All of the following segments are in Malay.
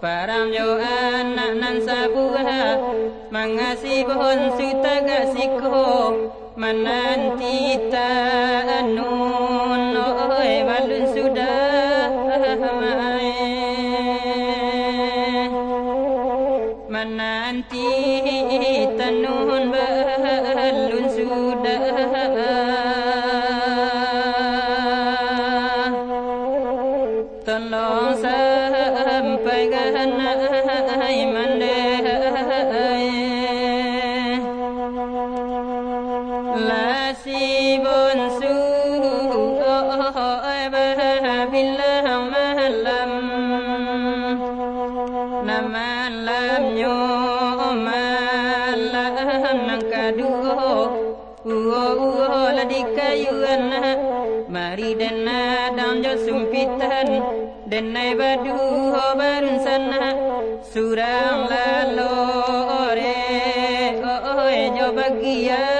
param yo anak nan sabuha mangasi pohon sita gasiko menanti ta anun oi balun sudah mai menanti tanun Mari dena dam jo sumpitan denai badu hoban sana surang lalo ore oe jo bagia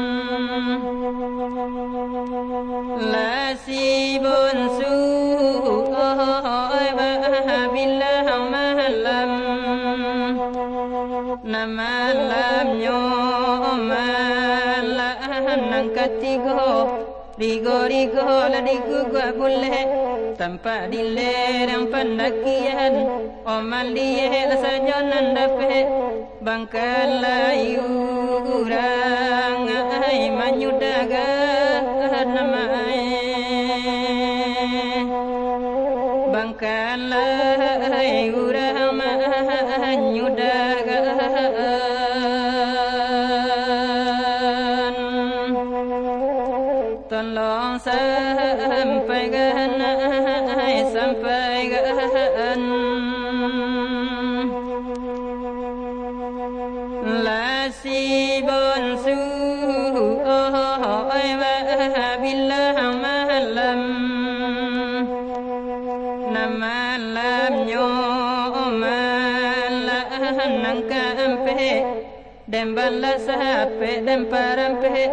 malan katigo rigo rigo la rigo gua boleh tanpa dilerang pendakian Oman dia lah saja nanda pe Bangkalayu urang ai manyudaga nama Bangkalayu urang manyudaga Nama lam nyo malam nangkampe Dembala sahape demparampe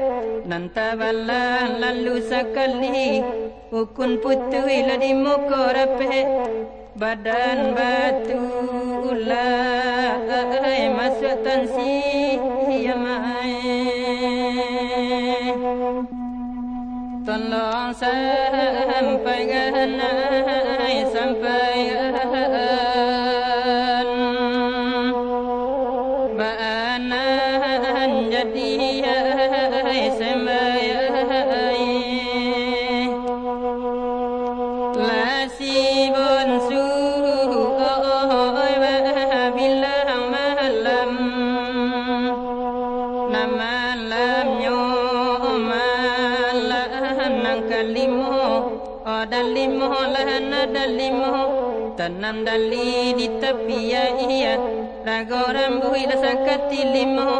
Nanta balla lalu sakali. Ukun putui ladi mukorape Badan batu ulai Masuk tansi جمعين تنون سمبين سمبين بأنا جدي سمبين dan limo lahana dan limo. Tanam dali di tepi ya iya Rago rambu ila sakati limo.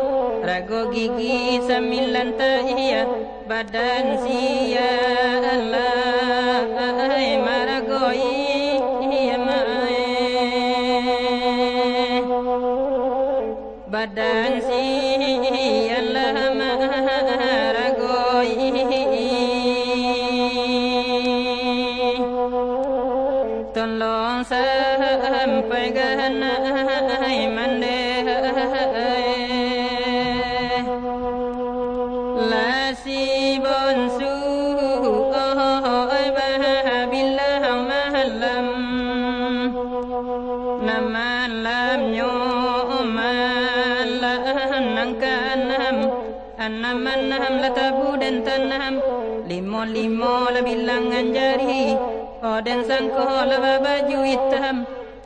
Rago gigi sembilan tak iya Badan sia Allah Marago iya mae. Badan sia Allah Marago มันให้มันเด้ละสีบนสูโอ้ยบาบิลลามาลัมนามาลัมโยมาลันังกานำอันนามันนำละตะบูเดนตันนำลิมอลิมอละบิลังอันจารีอเดนสังโคละบาบาจุอิตรม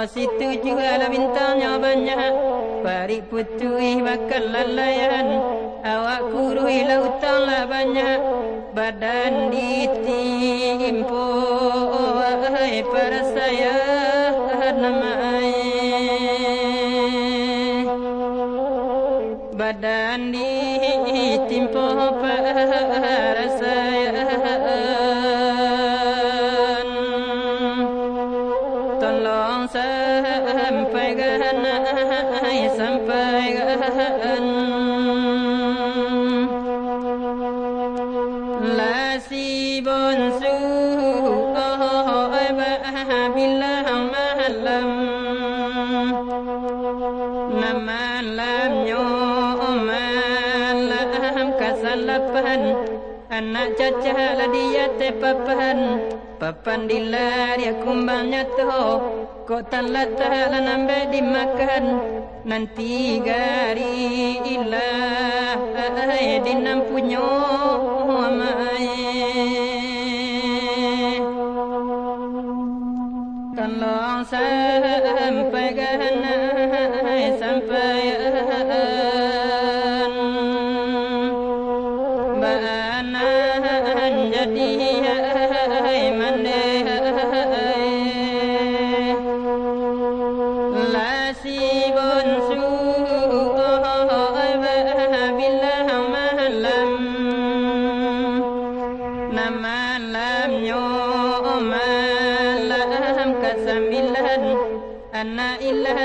Oh situ juga lah bintangnya banyak Pari putui bakal lalayan Awak kurui lautan lah banyak Badan ditimpo sampaikan sampaikan la si bon su oh ba bila malam nama lam yo malam kasalapan Anak caca lah dia tepapan Papan. Dilari kumbangnya tuh Kok talat lah nambah dimakan Nanti gari ilah Di nampunyo amai. Tolong sampaikan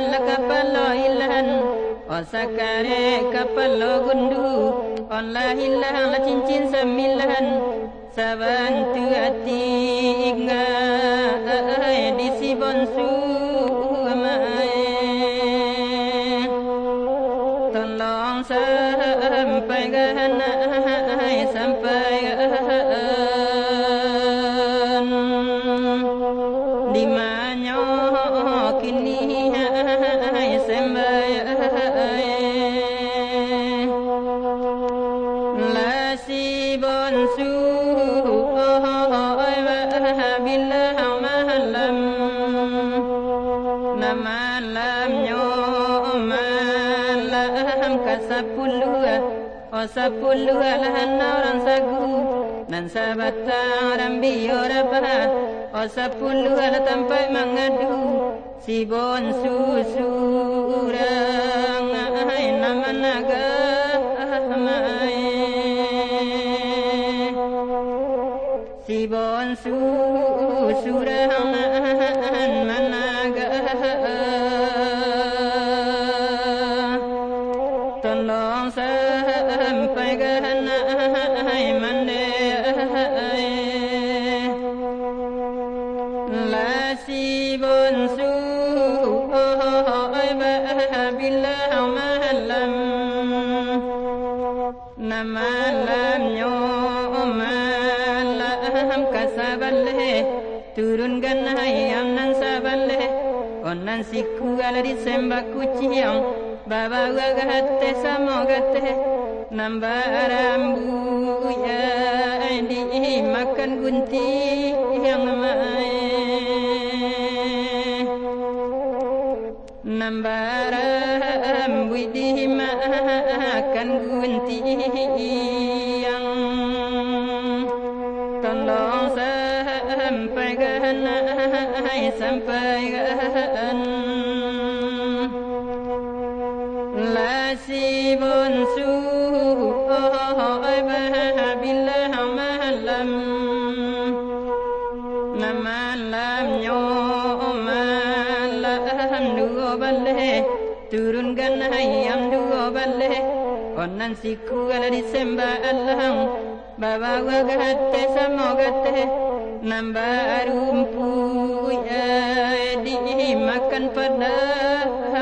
కప్పల్ కప్పల్లో ఇల్లహన్ ఒసకరే కప్పల్లో గుండు ఒల్లా ఇల్లహన్ చించిన్ సమ్మిల్లహన్ సవంతు అతి ఇంగా డిసి బొన్సూ وسب لها النار سقه من سابت ربي ربها وسب لها تنفع من أدو سيبون سوسورا إنما نجا سيبون سوسورا kasaballe Turunkan ayam nan saballe Onan siku ala di sembah kucing Baba wagatte samogatte Nambarambu ya di makan gunti yang mai Nambarambu di makan gunti กันให้สัมปายกันลาสีบนสูโอ้ยบาบิลละมาลัมนามาลัมโยมาลัมดูบัลเลตูรุนกันให้ยำดูบัลเลอนสิกูกะดิเซมบาอัลลังบาบาวะกะตะสมอกะตะ di makan pada hang mai